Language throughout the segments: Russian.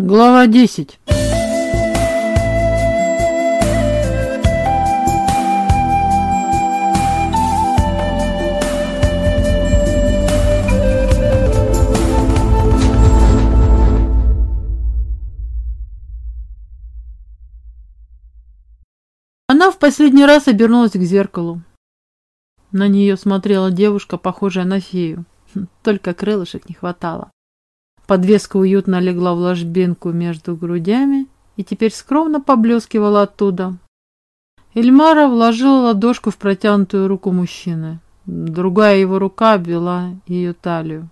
Глава 10 Она в последний раз обернулась к зеркалу. На нее смотрела девушка, похожая на фею. Только крылышек не хватало. Подвеска уютно легла в ложбинку между грудями и теперь скромно поблескивала оттуда. Эльмара вложила ладошку в протянутую руку мужчины. Другая его рука обвела ее талию.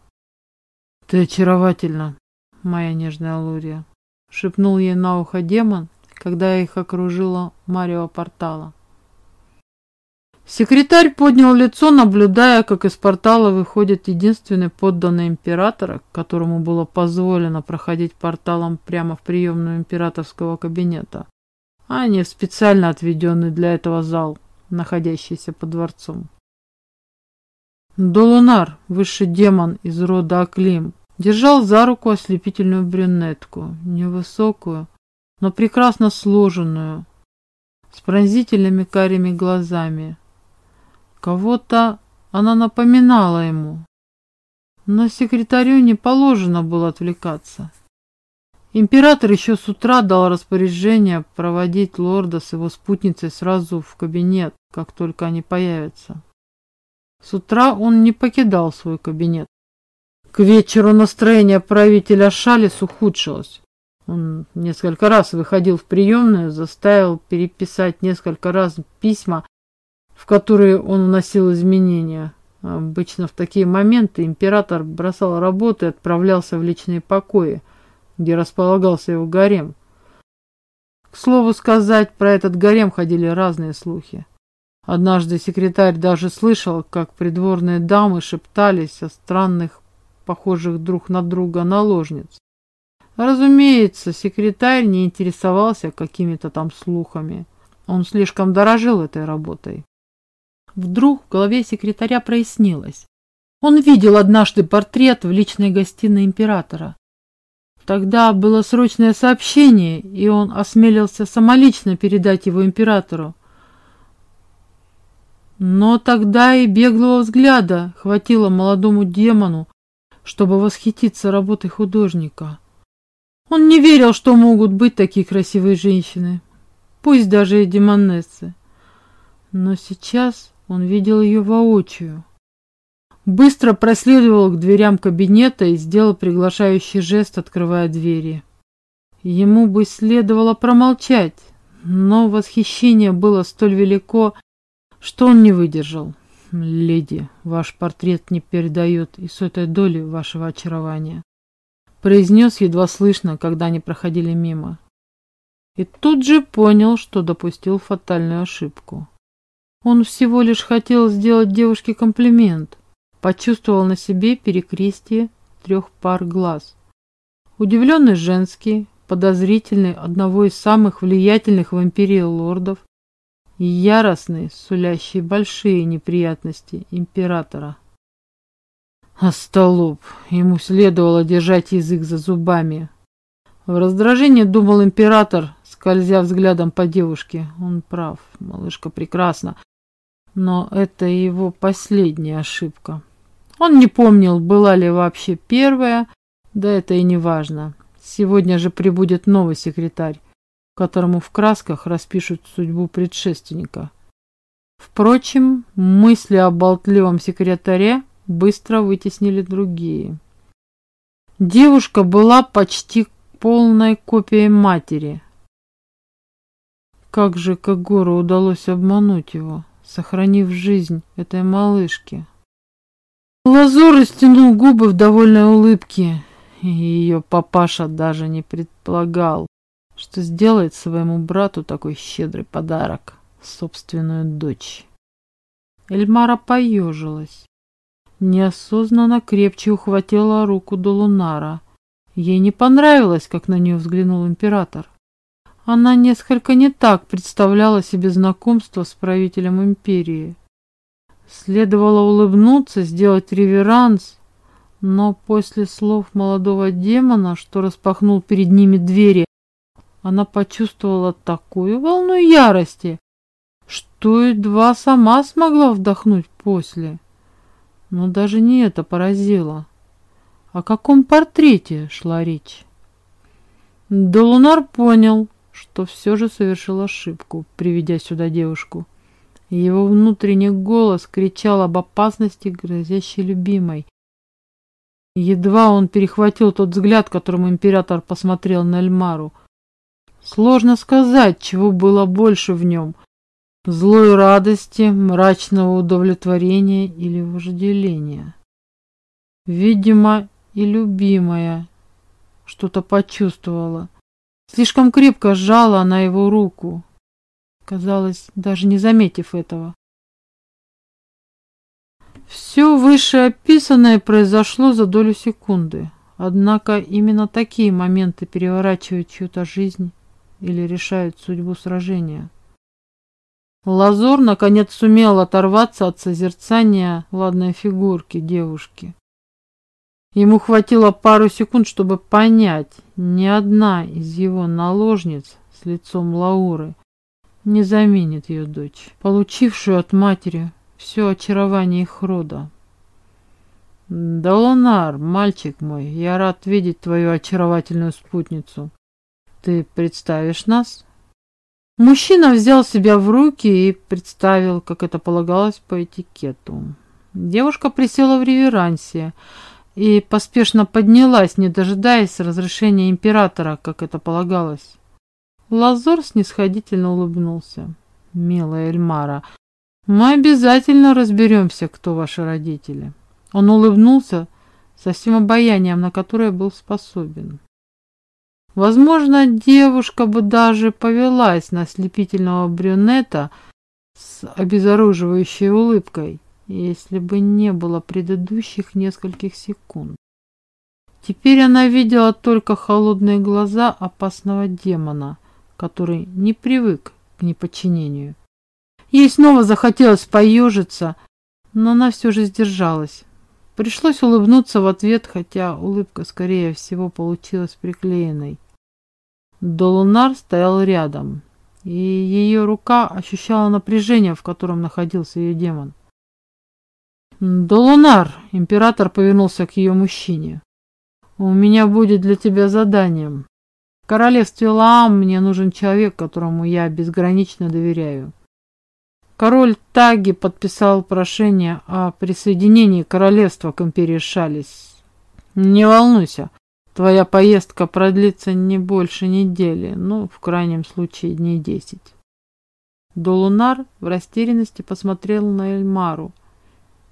«Ты очаровательна, моя нежная Лурия», — шепнул ей на ухо демон, когда их окружила Марио портала. Секретарь поднял лицо, наблюдая, как из портала выходит единственный подданный императора, которому было позволено проходить порталом прямо в приемную императорского кабинета, а не в специально отведенный для этого зал, находящийся под дворцом. Долунар, высший демон из рода Аклим, держал за руку ослепительную брюнетку, невысокую, но прекрасно сложенную, с пронзительными карими глазами, Кого-то она напоминала ему. Но секретарю не положено было отвлекаться. Император еще с утра дал распоряжение проводить лорда с его спутницей сразу в кабинет, как только они появятся. С утра он не покидал свой кабинет. К вечеру настроение правителя Шалис ухудшилось. Он несколько раз выходил в приемную, заставил переписать несколько раз письма в которые он вносил изменения. Обычно в такие моменты император бросал работу и отправлялся в личные покои, где располагался его гарем. К слову сказать, про этот гарем ходили разные слухи. Однажды секретарь даже слышал, как придворные дамы шептались о странных, похожих друг на друга наложниц. Разумеется, секретарь не интересовался какими-то там слухами. Он слишком дорожил этой работой. Вдруг в голове секретаря прояснилось. Он видел однажды портрет в личной гостиной императора. Тогда было срочное сообщение, и он осмелился самолично передать его императору. Но тогда и беглого взгляда хватило молодому демону, чтобы восхититься работой художника. Он не верил, что могут быть такие красивые женщины, пусть даже и демонессы. Но сейчас он видел ее воочию. Быстро проследовал к дверям кабинета и сделал приглашающий жест, открывая двери. Ему бы следовало промолчать, но восхищение было столь велико, что он не выдержал. «Леди, ваш портрет не передает и сотой доли вашего очарования», произнес едва слышно, когда они проходили мимо. И тут же понял, что допустил фатальную ошибку. Он всего лишь хотел сделать девушке комплимент. Почувствовал на себе перекрестие трех пар глаз. Удивленный женский, подозрительный одного из самых влиятельных в империи лордов и яростный, сулящий большие неприятности императора. Остолоп, ему следовало держать язык за зубами. В раздражении думал император, скользя взглядом по девушке. Он прав, малышка прекрасна, но это его последняя ошибка. Он не помнил, была ли вообще первая, да это и не важно. Сегодня же прибудет новый секретарь, которому в красках распишут судьбу предшественника. Впрочем, мысли о болтливом секретаре быстро вытеснили другие. Девушка была почти полной копией матери. Как же Кагору удалось обмануть его? Сохранив жизнь этой малышке. Лазур растянул губы в довольной улыбке, и ее папаша даже не предполагал, что сделает своему брату такой щедрый подарок — собственную дочь. Эльмара поежилась. Неосознанно крепче ухватила руку до Лунара. Ей не понравилось, как на нее взглянул император. Она несколько не так представляла себе знакомство с правителем империи. Следовало улыбнуться, сделать реверанс, Но после слов молодого демона, что распахнул перед ними двери, она почувствовала такую волну ярости, что едва сама смогла вдохнуть после. Но даже не это поразило. О каком портрете шла речь? Долунар понял, что все же совершил ошибку, приведя сюда девушку. Его внутренний голос кричал об опасности, грозящей любимой. Едва он перехватил тот взгляд, которым император посмотрел на Эльмару. Сложно сказать, чего было больше в нем. Злой радости, мрачного удовлетворения или вожделения. Видимо, и любимая что-то почувствовала. Слишком крепко сжала она его руку, казалось, даже не заметив этого. Все вышеописанное произошло за долю секунды. Однако именно такие моменты переворачивают чью-то жизнь или решают судьбу сражения. Лазор наконец сумел оторваться от созерцания ладной фигурки девушки. Ему хватило пару секунд, чтобы понять, ни одна из его наложниц с лицом Лауры не заменит ее дочь, получившую от матери все очарование их рода. Долонар, мальчик мой, я рад видеть твою очаровательную спутницу. Ты представишь нас? Мужчина взял себя в руки и представил, как это полагалось по этикету. Девушка присела в реверансе, и поспешно поднялась, не дожидаясь разрешения императора, как это полагалось. Лазор снисходительно улыбнулся. «Милая Эльмара, мы обязательно разберемся, кто ваши родители». Он улыбнулся со всем обаянием, на которое был способен. Возможно, девушка бы даже повелась на слепительного брюнета с обезоруживающей улыбкой, если бы не было предыдущих нескольких секунд. Теперь она видела только холодные глаза опасного демона, который не привык к неподчинению. Ей снова захотелось поежиться, но она все же сдержалась. Пришлось улыбнуться в ответ, хотя улыбка, скорее всего, получилась приклеенной. Долунар стоял рядом, и ее рука ощущала напряжение, в котором находился ее демон. «Долунар!» — император повернулся к ее мужчине. «У меня будет для тебя заданием. В королевстве Лаам мне нужен человек, которому я безгранично доверяю. Король Таги подписал прошение о присоединении королевства к империи Шалис. Не волнуйся, твоя поездка продлится не больше недели, ну, в крайнем случае, дней десять». Долунар в растерянности посмотрел на Эльмару,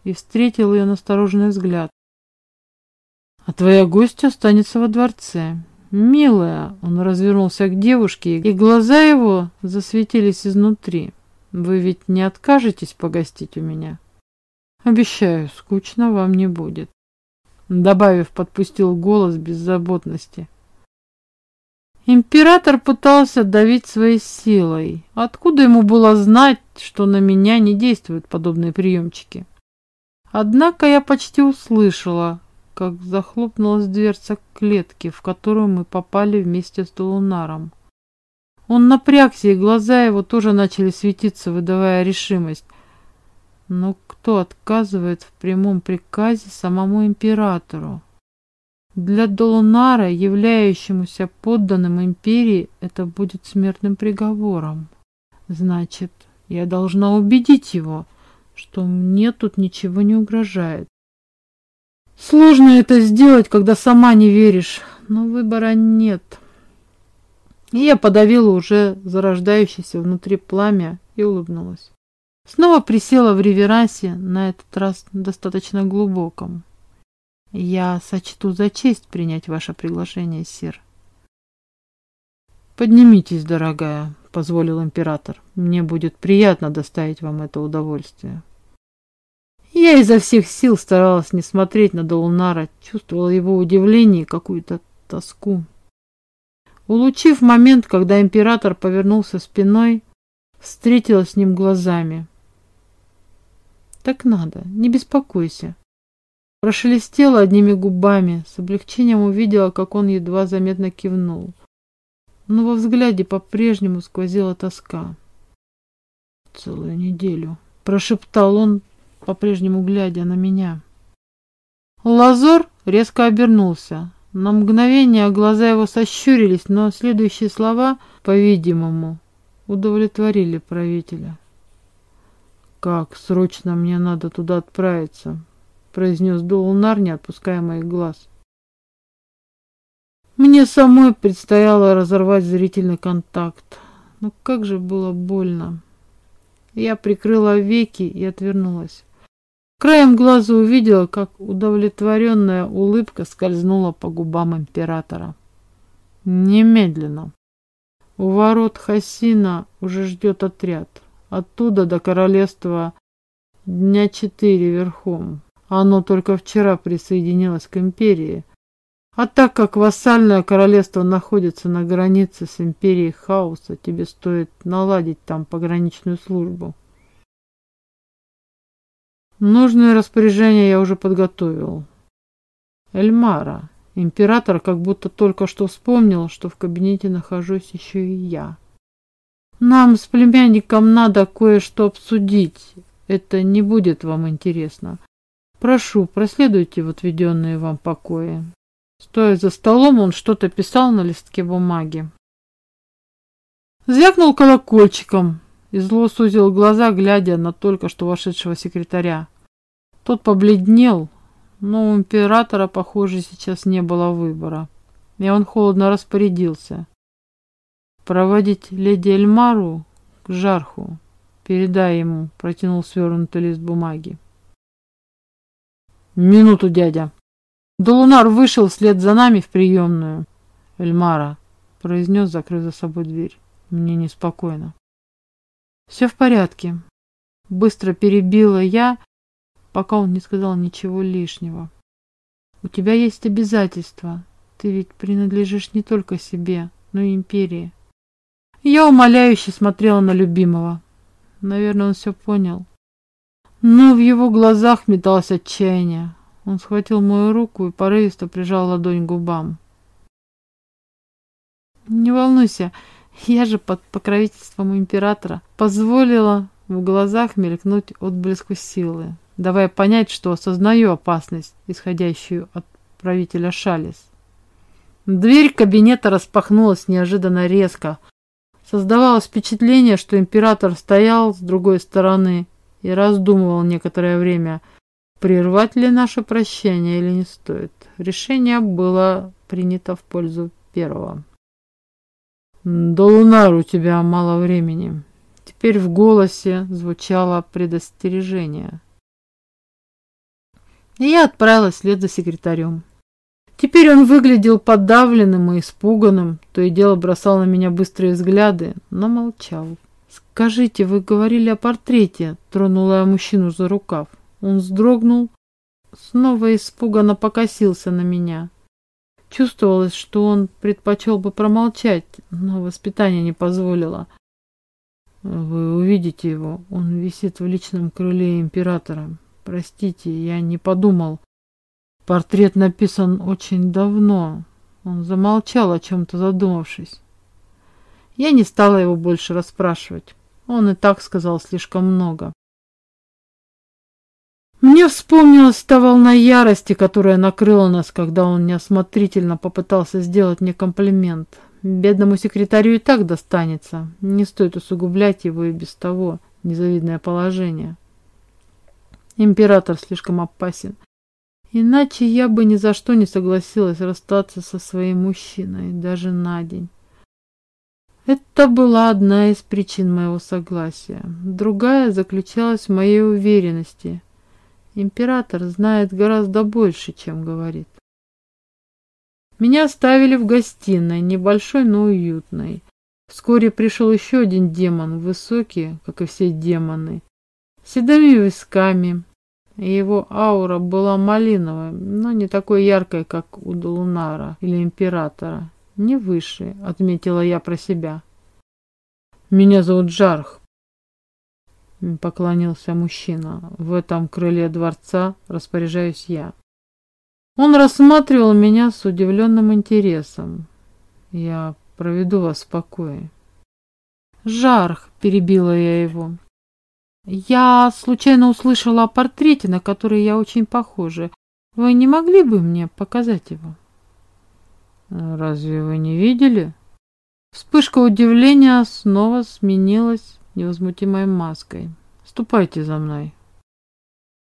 и встретил ее настороженный взгляд. «А твоя гостья останется во дворце. Милая!» Он развернулся к девушке, и глаза его засветились изнутри. «Вы ведь не откажетесь погостить у меня?» «Обещаю, скучно вам не будет», добавив, подпустил голос беззаботности. Император пытался давить своей силой. Откуда ему было знать, что на меня не действуют подобные приемчики? Однако я почти услышала, как захлопнулась дверца клетки, в которую мы попали вместе с Долунаром. Он напрягся, и глаза его тоже начали светиться, выдавая решимость. Но кто отказывает в прямом приказе самому императору? Для Долунара, являющемуся подданным империи, это будет смертным приговором. Значит, я должна убедить его, что мне тут ничего не угрожает. Сложно это сделать, когда сама не веришь, но выбора нет. И я подавила уже зарождающееся внутри пламя и улыбнулась. Снова присела в реверансе, на этот раз достаточно глубоком. Я сочту за честь принять ваше приглашение, сир. Поднимитесь, дорогая, позволил император. Мне будет приятно доставить вам это удовольствие. Я изо всех сил старалась не смотреть на Долунара, чувствовала его удивление и какую-то тоску. Улучив момент, когда император повернулся спиной, встретилась с ним глазами. «Так надо, не беспокойся». Прошелестела одними губами, с облегчением увидела, как он едва заметно кивнул. Но во взгляде по-прежнему сквозила тоска. «Целую неделю», — прошептал он, по-прежнему глядя на меня. Лазор резко обернулся. На мгновение глаза его сощурились, но следующие слова, по-видимому, удовлетворили правителя. «Как срочно мне надо туда отправиться», — произнес Долунар, не отпуская моих глаз. Мне самой предстояло разорвать зрительный контакт. Но как же было больно. Я прикрыла веки и отвернулась. Краем глаза увидела, как удовлетворенная улыбка скользнула по губам императора. Немедленно. У ворот Хасина уже ждет отряд. Оттуда до королевства дня четыре верхом. Оно только вчера присоединилось к империи. А так как вассальное королевство находится на границе с империей хаоса, тебе стоит наладить там пограничную службу. Нужное распоряжение я уже подготовил. Эльмара, император как будто только что вспомнил, что в кабинете нахожусь еще и я. Нам с племянником надо кое-что обсудить. Это не будет вам интересно. Прошу, проследуйте в отведенные вам покои. Стоя за столом, он что-то писал на листке бумаги. Звякнул колокольчиком и зло сузил глаза, глядя на только что вошедшего секретаря. Тот побледнел, но у императора, похоже, сейчас не было выбора. И он холодно распорядился. Проводить леди Эльмару к жарху. Передай ему, протянул свернутый лист бумаги. Минуту, дядя. Долунар вышел вслед за нами в приемную. Эльмара, произнес, закрыв за собой дверь. Мне неспокойно. Все в порядке. Быстро перебила я, пока он не сказал ничего лишнего. У тебя есть обязательства. Ты ведь принадлежишь не только себе, но и империи. Я умоляюще смотрела на любимого. Наверное, он все понял. Но в его глазах металось отчаяние. Он схватил мою руку и порывисто прижал ладонь к губам. Не волнуйся, я же под покровительством императора позволила в глазах мелькнуть отблеску силы, давая понять, что осознаю опасность, исходящую от правителя Шалис. Дверь кабинета распахнулась неожиданно резко. Создавалось впечатление, что император стоял с другой стороны и раздумывал некоторое время, прервать ли наше прощание или не стоит. Решение было принято в пользу первого. «До Лунар у тебя мало времени». Теперь в голосе звучало предостережение. И я отправилась вслед за секретарем. Теперь он выглядел подавленным и испуганным, то и дело бросал на меня быстрые взгляды, но молчал. «Скажите, вы говорили о портрете?» – тронула я мужчину за рукав. Он вздрогнул, снова испуганно покосился на меня. Чувствовалось, что он предпочел бы промолчать, но воспитание не позволило. Вы увидите его, он висит в личном крыле императора. Простите, я не подумал. Портрет написан очень давно. Он замолчал, о чем-то задумавшись. Я не стала его больше расспрашивать. Он и так сказал слишком много. Мне вспомнилась та волна ярости, которая накрыла нас, когда он неосмотрительно попытался сделать мне комплимент. Бедному секретарю и так достанется. Не стоит усугублять его и без того незавидное положение. Император слишком опасен. Иначе я бы ни за что не согласилась расстаться со своим мужчиной, даже на день. Это была одна из причин моего согласия. Другая заключалась в моей уверенности – Император знает гораздо больше, чем говорит. Меня оставили в гостиной, небольшой, но уютной. Вскоре пришел еще один демон, высокий, как и все демоны, с седыми висками. Его аура была малиновой, но не такой яркой, как у Долунара или Императора. Не выше, отметила я про себя. Меня зовут Джарх, поклонился мужчина. В этом крыле дворца распоряжаюсь я. Он рассматривал меня с удивленным интересом. Я проведу вас в покое. Жарх, перебила я его. Я случайно услышала о портрете, на который я очень похожа. Вы не могли бы мне показать его? Разве вы не видели? Вспышка удивления снова сменилась невозмутимой маской. Ступайте за мной.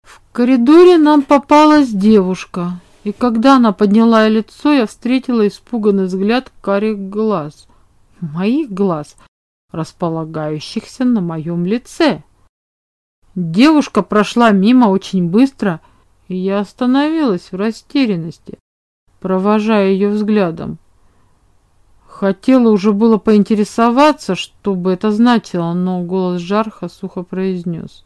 В коридоре нам попалась девушка, и когда она подняла лицо, я встретила испуганный взгляд карих глаз. Моих глаз, располагающихся на моем лице. Девушка прошла мимо очень быстро, и я остановилась в растерянности, провожая ее взглядом. Хотела уже было поинтересоваться, что бы это значило, но голос Жарха сухо произнес.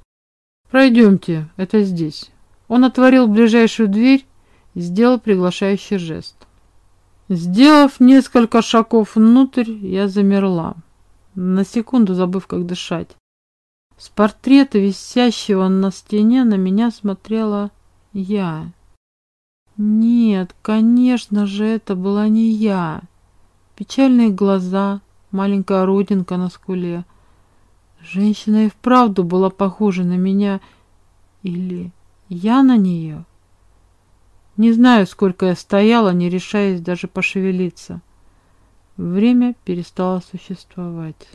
«Пройдемте, это здесь». Он отворил ближайшую дверь и сделал приглашающий жест. Сделав несколько шагов внутрь, я замерла, на секунду забыв, как дышать. С портрета, висящего на стене, на меня смотрела я. Нет, конечно же, это была не я. Печальные глаза, маленькая родинка на скуле. Женщина и вправду была похожа на меня. Или я на нее? Не знаю, сколько я стояла, не решаясь даже пошевелиться. Время перестало существовать.